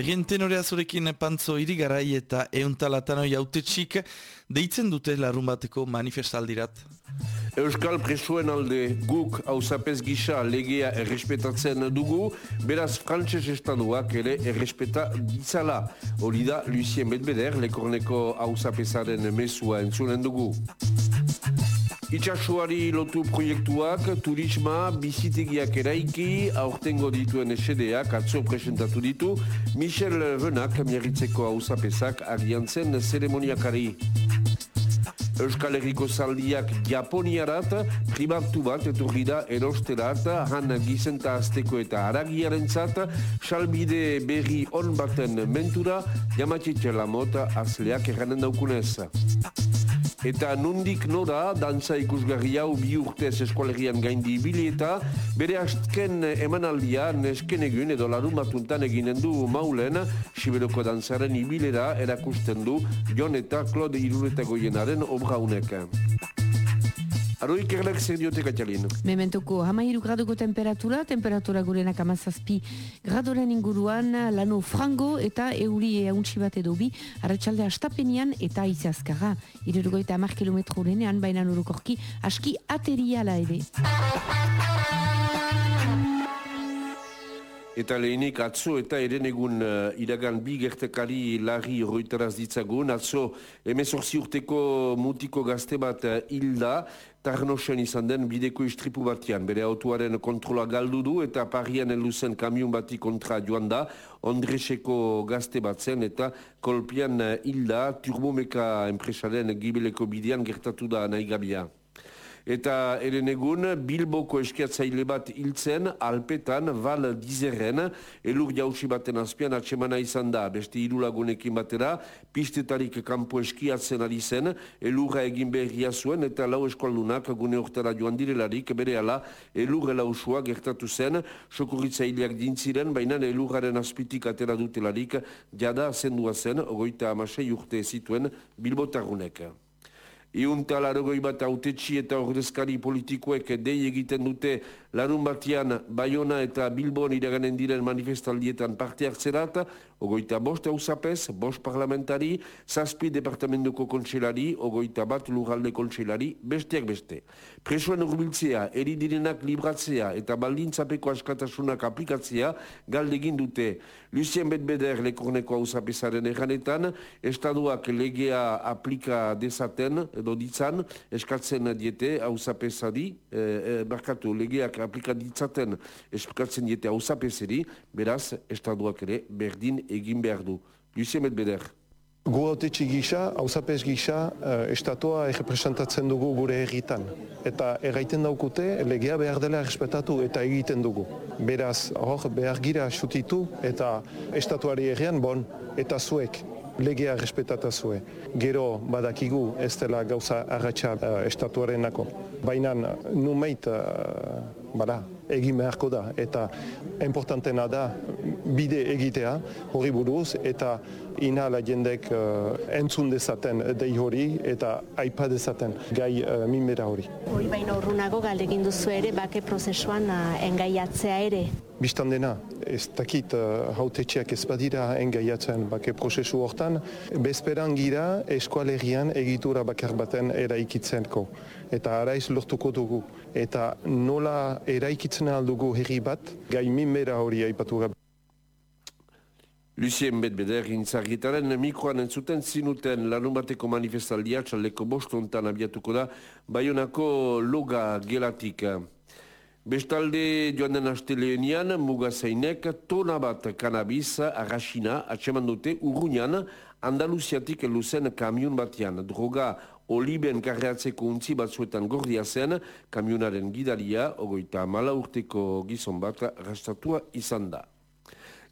Berrien tenorea zurekin pantzo irigarai eta euntalatano jautetxik deitzen dute larun bateko manifestaldirat. Euskal presuen alde guk hausapez gisa legea errespetatzen dugu, beraz frantses estaduak ere errespeta ditzala. Hori da Lucien Bedbeder, lekorneko hausapezaren mesua entzunen dugu. Itxasuari lotu proiektuak, turisma, bizitegiak eraiki, aurtengo dituen esedeak atzo presentatu ditu, Michel Renak, miarritzeko hausapezak, agiantzen zeremoniakari. Euskal Herriko zaldiak Japoniarat, primatu bat eturri da erosterat, han gizenta azteko eta aragiaren zat, salbide berri on baten mentura, jamatxetxe lamot azleak erranen daukunez. Eta nundik nora, dantza ikusgarri hau bi urtez eskualerian gaindi ibili eta bere azken emanaldia nesken egun edo larun batuntan eginen du maulen, Siberoko dantzaren ibilera erakusten du Jon eta Claude Iruretagoienaren obra unek. Aro ikerlek zer diote katxalin? Mementuko hamairu graduko temperatura, temperatura gurenak amazazpi gradoren inguruan, lano frango eta euri eauntsi bat edo bi, arratxalde astapenian eta izazkara. Irurgo eta amar kilometro renean, baina nurukorki aski ateriala ere. Eta lehenik atzo eta eren uh, iragan bi gertekari larri horretaraz ditzagun. Atzo emezorzi urteko mutiko gazte bat uh, hilda, tarnosen izan den bideko istripu batian. Bere autoaren kontrola galdu du eta parian eluzen kamion bati kontra joan da. Ondreseko gazte bat zen eta kolpian uh, hilda turbomeka enpresaren gibeleko bidean gertatu da nahi gabia. Eta eren egun, Bilboko eskiatzaile bat hiltzen, alpetan, val dizerren, elur jausi baten azpian atsemana izan da. Beste irulagunekin batera, pistetarik kanpo eskiatzen ari zen, elurra egin berria zuen, eta lau eskualdunak gune ortara joan direlarik, bere ala, elur elausua gertatu zen, sokurritzaileak dintziren, baina elurraren azpitik atera dutelarik, jada zendua zen, ogoita amasei urte zituen Bilbotarrunek. Iunta larogoi bat autetxi eta ordezkari politikoek dei egiten dute larun batian Bayona eta Bilbon iraganen diren manifestaldietan parte hartzerat, ogoita bost hausapez, bost parlamentari, zazpi departamentuko kontselari, ogoita bat lurralde kontselari, besteak beste. Presoen urbiltzea, eridirenak libratzea eta baldintzapeko askatasunak aplikatzea galdegin dute. Lucien Betbeder lekorneko hausapezaren erranetan, estaduak legea aplika dezaten, edo ditzan, eskatzen diete hausapezari, e, e, barkatu, legeak aplika ditzaten eskatzen diete hausapezeri, beraz, estaduak ere berdin egin behar du. Lucien Betbeder. Gu autetxi gisa, hausapez gisa, uh, estatua errepresentatzen dugu gure egitan. Eta erraiten daukute, legea behar dela errespetatu eta egiten dugu. Beraz, hor, behar gira sutitu eta estatuari errean, bon, eta zuek legea respetata zue. Gero badakigu ez dela gauza arratxa uh, estatuaren nako. Baina numeit, uh, bada, egin beharko da. Eta importantena da bide egitea hori buruz eta inhala jendek uh, entzun dezaten dei hori eta aipa dezaten gai uh, minbera hori. Hori baina urrunago galdegin duzu ere bake prozesuan uh, engaiatzea ere. Bistan dena, ez dakit uh, hautetxeak ez badira engaiatzen bake prozesu hortan, bezperan gira eskualerian egitura bakar baten eraikitzen Eta araiz lortuko dugu. Eta nola eraikitzen aldugu herri bat, gai minbera hori aipatu gabe. Lucien Betbeder gintzargitaren mikroan entzuten zinuten lanun bateko manifestaldia txaleko bostontan abiatuko da Bayonako loga gelatik. Bestalde joan den asteleenian mugazainek tona bat kanabiz arrasina atseman dute urruñan Andaluziatik eluzen kamion batean. Droga oliben karreatzeko untzi batzuetan gordia zen kamionaren gidaria, ogoita mala urteko gizon bat rastatua izan da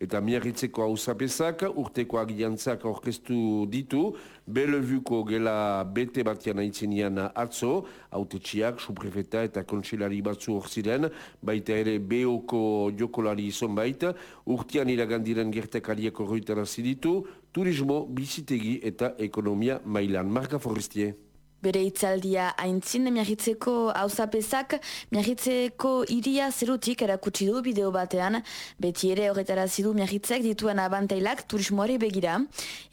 eta miarritzeko hau zapezak, urteko agiantzak orkestu ditu, belevuko gela bete batian aitzenian atzo, autetxiak, suprefeta eta kontselari batzu ziren, baita ere beoko jokolari izan baita, urtean iragandiren gertekariako roitara ziditu, turismo, bizitegi eta ekonomia mailan. Marka Forestier. Bere itzaldia haintzin miagitzeko hauzapezak, miagitzeko iria zerutik erakutsi du bideo batean, beti ere horretara zidu miagitzek dituen abantailak turismoari begira.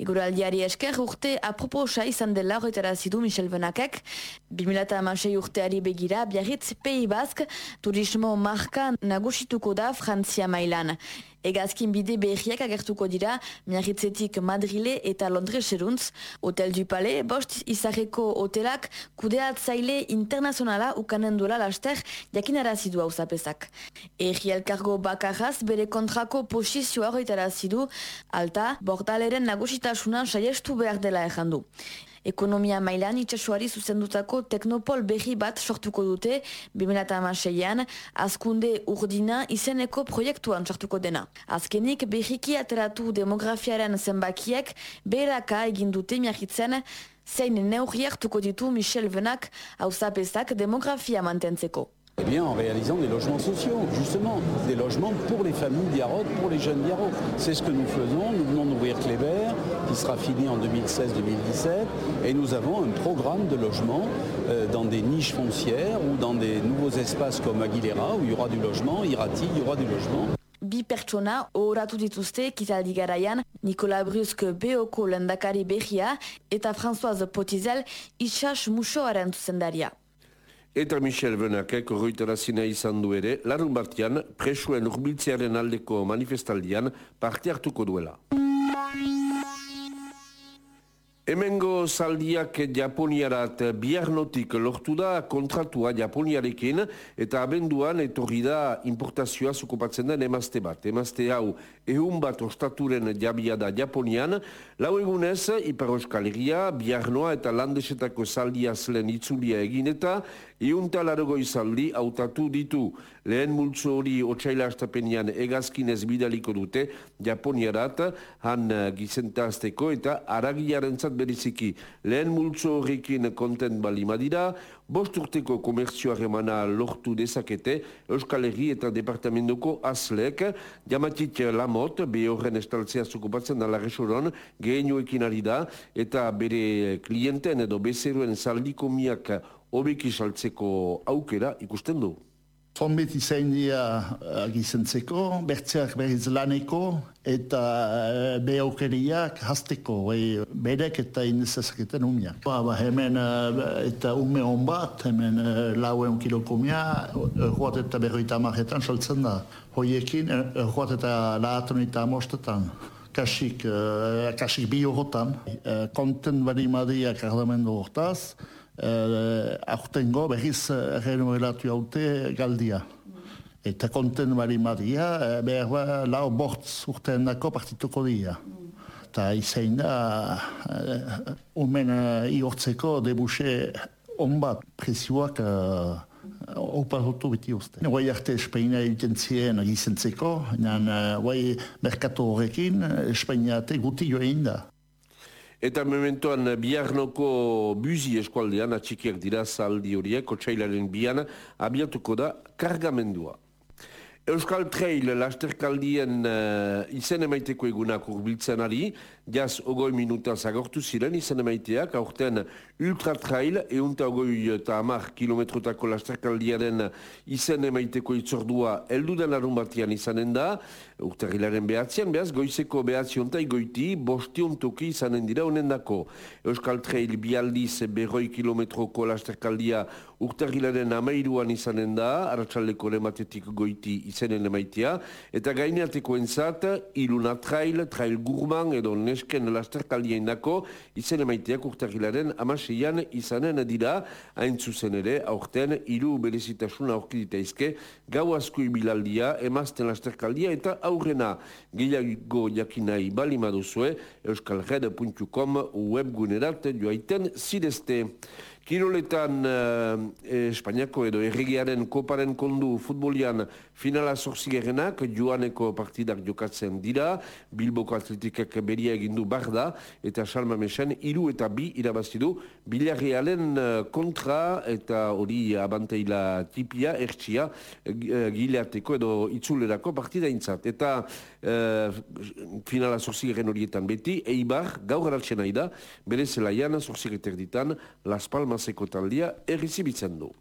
Iguraldiari esker urte aproposa izan dela horretara zidu Michel Benakek, 2006 urteari begira, biarritz Pei Bask turismo marka nagusituko da Frantzia mailan. Egazkin bide behiak agertuko dira miarritzetik Madrile eta Londres eruntz. Hotel du Palais, bost izarreko hotelak kudeatzaile internazionala ukanen duela laster jakinarazidu hau zapezak. Egi elkargo bakarraz bere kontrako posizioa horretarazidu, alta bordaleren nagusitasuna saiestu behar dela errandu. Ekonomia mailan itxasuari zuzendutako teknopol berri bat sortuko dute 2006an, azkunde urdina izeneko proiektuan sortuko dena. Azkenik berriki ateratu demografiaren zenbakiek beraka egin dute miahitzen zein neurriak tuko ditu Michel Venak hauzapezak demografia mantentzeko. Eh bien, en réalisant des logements sociaux, justement, des logements pour les familles Biarroc, pour les jeunes Biarroc. C'est ce que nous faisons. Nous venons d'ouvrir Cléber, qui sera fini en 2016-2017, et nous avons un programme de logement euh, dans des niches foncières ou dans des nouveaux espaces comme Aguilera, où il y aura du logement, Irati, il y aura du logement. Bi pertsona ohoratu dituzte kitaldi garaian Nikola Brusk Beoko lendakari behia eta Françoise Potizel isas musoaren zuzendaria. Eta Michel Benakek horretarazina izan du ere, larun batian, presuen urbiltzearen aldeko manifestaldian parte hartuko duela. Hemengo zaldiak Japoniarat biarnotik lortu da kontratua Japoniarekin eta abenduan etorri da importazioa zukopatzen den emazte bat. Emazte hau ehun bat ostaturen jabia da Japonian, lau egunez Ipar Euskal Herria, biarnoa eta landesetako zaldia zelen itzulia egin eta Iunta largoi zaldi hautatu ditu. Lehen multzo hori otxaila astapenian egazkinez bidaliko dute Japoniarat, han gizentazteko eta aragiaren zat beriziki. Lehen multzo horrekin kontent bali madira, bost urteko komertzioa lortu dezakete Euskal Herri eta Departamentoko azlek, jamatik lamot, be horren estaltzea zukupatzen da larresoron, gehenoekin ari da, eta bere klienten edo bezeruen zaldiko miak hobeki saltzeko aukera ikusten du. Fonbet izain dira uh, gizentzeko, bertzeak berriz laneko eta uh, be aukeriak hasteko, e, berek eta indezazaketen umiak. Ba, ba, hemen uh, eta ume hon bat, hemen lauen kiloko umia, erroat eta berroita marretan saltzen da. Hoiekin, erroat eta lahaton eta amostetan. Kasik, uh, kasik bi horotan. Uh, konten badi madiak ardamendu hortaz, uh, aurtengo berriz uh, renuelatu haute galdia. Eta konten bari madia, uh, behar ba, lau bortz urtean dako partituko dia. Eta izain da, uh, umen uh, iortzeko debuxe onbat presioak uh, Opa hotu biti uste. Guai arte Espainia egiten ziren gizentzeko, guai merkatu horrekin Espainia arte guti joan da. Eta mementoan biarnoko buzi eskualdean atxikiak dira zaldi horiek, otxailaren bian, abiatuko da kargamendua. Euskal Trail lasterkaldien uh, izen emaiteko egunak urbiltzen ari, jaz ogoi minuta zagortu ziren izen emaiteak, aurten Ultra Trail, eunta ogoi eta amar kilometrotako lasterkaldiaren izen emaiteko itzordua eldu den arun batian izanen da, urtarrilaren behatzean, behaz, goizeko behatziontai goiti, bostion toki izanen dira honen dako. Euskal Trail bialdiz berroi kilometroko lasterkaldia urtarrilaren amairuan izanen da, aratsaldeko lematetik goiti izenen emaitea, eta gaineateko entzat, iluna trail, trail gurman edo nesken lasterkaldien dako, izen emaiteak urtarrilaren amaseian izanen dira, hain zuzen ere, aurten, ilu berezitasuna aurkidita izke, gau asko ibilaldia, emazten lasterkaldia eta aurrena gehiago jakinai bali maduzue, euskalred.com webgunerat joaiten zidezte. Kiroletan eh, Espainiako edo erregiaren koparen kondu futbolian finala zorzigerenak, joaneko partidak jokatzen dira, Bilboko atletikak beria egindu barda, eta Salma Mesen, iru eta bi irabazidu, bilarrealen eh, kontra eta hori abanteila tipia, ertsia, gileateko edo itzulerako partida intzat. Eta eh, finala zorzigeren horietan beti, eibar, gaur hartzen nahi da, bere zelaian zorzigeter ditan, Las Palmas Hamaseko taldia errizibitzen du.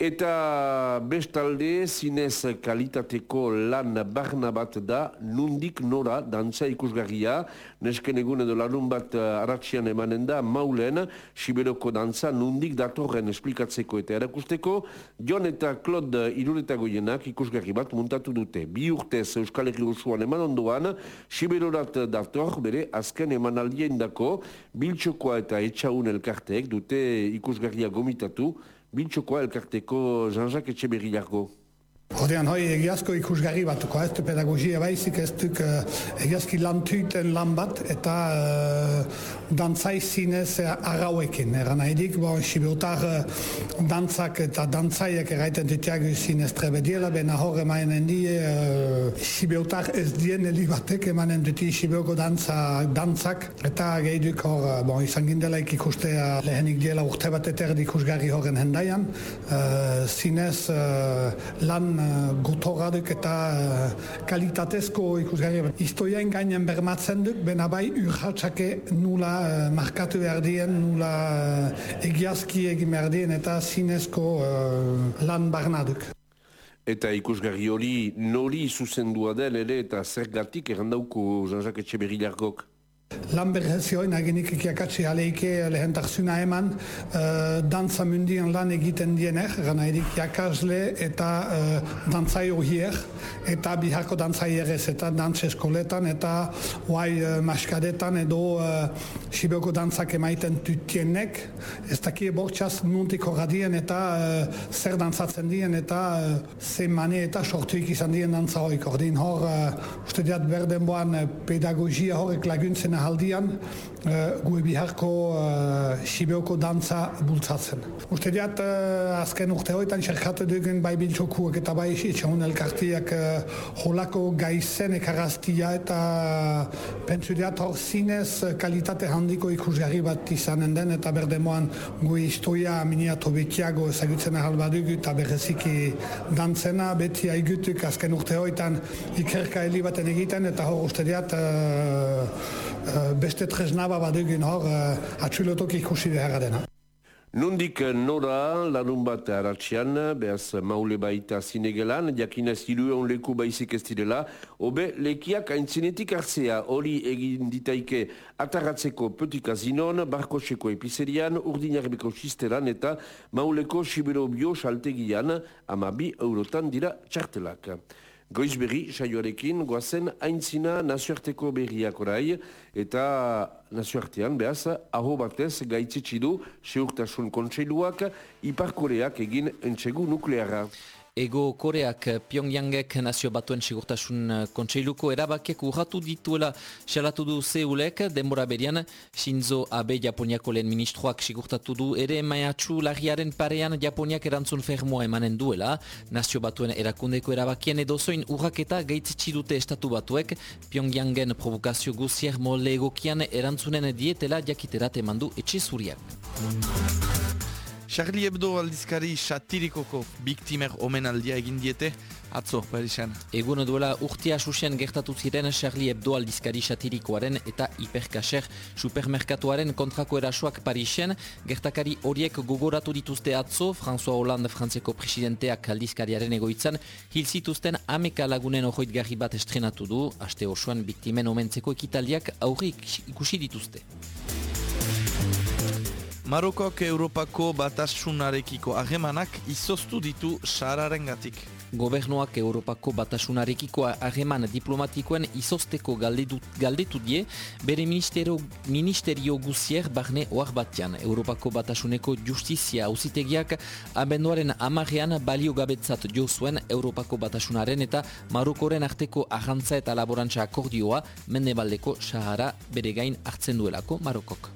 Eta bestalde zinez kalitateko lan barna bat da nundik nora dantza ikusgarria. Nesken egun edo lanun bat eh, aratxian emanen da maulen Siberoko dantza nundik datorren esplikatzeko eta erakusteko. Jon eta Claude irureta goienak ikusgarri bat muntatu dute. Bi urtez Euskal Herri osoan eman ondoan Siberorat dator bere azken eman aldien dako. Biltxokoa eta etxaun elkarteek dute ikusgarria gomitatu. Bintxokoa elkarteko Jean-Jacques Etxeberri jargo. Ordean hoi egiazko ikusgarri batuko, ez pedagogia baizik, ez duk uh, egiazki lan lan bat, eta uh, dantzai zinez uh, arrauekin. Eran nahi dik, bo, sibeotar uh, dantzak eta dantzaiek erraiten dutiak zinez trebediela, bena hor emanen di, uh, sibeotar ez dien batek emanen duti sibeoko dantza, dantzak, eta gehi duk hor, uh, bon, izan gindelaik ikustea lehenik diela urte bat eterdi ikusgarri horren hendaian, uh, zinez uh, lan uh, gotorraduk eta uh, kalitatezko ikusgarri bat. Istoiain gainen bermatzen duk, bena bai urratxake nula uh, markatu behar dien, nula uh, egiazki egin behar dien eta zinezko uh, lan barnaduk. Eta ikusgarri hori nori zuzendua den ere eta zergatik errandauko Jean-Jacques Etxeberri Lan berrezioin agenik ikiakatsi aleike lehentarzuna eman uh, dantza mundien lan egiten dienek, gana edik jakasle eta uh, dantzai ohier, eta biharko dantzai erez, eta dantz eskoletan, eta oai uh, maskadetan edo uh, Sibioko dantzak emaiten tutienek, ez daki bortxaz nuntik horradien eta uh, zer dantzatzen dien eta uh, zein mane eta sortuik izan dien dantza horik. Ordin hor, uh, uste diat berden pedagogia horrek laguntzen aldian uh, gue biharko uh, Sibeoko dantza bultzatzen. Uste diat, uh, azken urte hoitan xerkatu dugun bai biltzokuak eta bai itxaun elkartiak uh, holako gaizen ekaraztia eta pentsu diat hor zinez kalitate handiko ikusgarri bat izanen den eta berdemoan gue historia miniato bekiago ezagutzen ahal badugu eta berreziki dantzena beti aigutuk azken urte hoitan ikerka heli baten egiten eta hor uste diat uh, beste tresnaba badugin hor uh, atxulotok ikusi behar dena. Nundik nora lanun bat haratxian, behaz maule baita zinegelan, jakinez hirueon leku baizik ez direla, obe lekiak aintzinetik hartzea hori egin ditaike atarratzeko petika zinon, barkoseko epizerian, urdinarbeko xisteran eta mauleko sibero bio saltegian, ama bi eurotan dira txartelak. Goiz berri, saioarekin, goazen aintzina nazioarteko berriak orai, eta nazioartean, behaz, aho batez gaitzitsi du seurtasun kontseiluak, iparkoreak egin entxegu nukleara. Ego Koreak Pyongyangek nazio batuen sigurtasun eh, kontseiluko erabakek urratu dituela xalatu du Seulek. Denbora berian Shinzo Abe Japoniako lehen ministroak sigurtatu du ere maiatxu lagiaren parean Japoniak erantzun fermoa emanen duela. Nazio batuen erakundeko erabakien edozoin urraketa gaitzitsi dute estatu batuek. Pyongyangen provokazio guzier mole egokian erantzunen dietela jakiterat emandu etxe zuriak. Charlie Hebdo aldizkari satirikoko biktimer omenaldia egin diete, atzo, Parisen. Egun duela urtia susen gertatu ziren Charlie Hebdo aldizkari satirikoaren eta hiperkaser supermerkatuaren kontrako erasoak Parisen, gertakari horiek gogoratu dituzte atzo, François Hollande frantzeko presidenteak aldizkariaren egoitzan, hil zituzten ameka lagunen horroit garri bat estrenatu du, aste osoan biktimen omentzeko ekitaldiak aurrik ikusi dituzte. Marokok Europako batasunarekiko ahemanak izoztu ditu Sahararen gatik. Gobernuak Europako batasunarekiko hageman diplomatikoen izosteko galdetu die, bere ministerio, ministerio guzier barne oar batian. Europako batasuneko justizia ausitegiak abenduaren amarrean balio gabetzat jo zuen Europako batasunaren eta Marokoren arteko ahantza eta laborantza akordioa mendebaldeko Sahara bere gain hartzen duelako Marokok.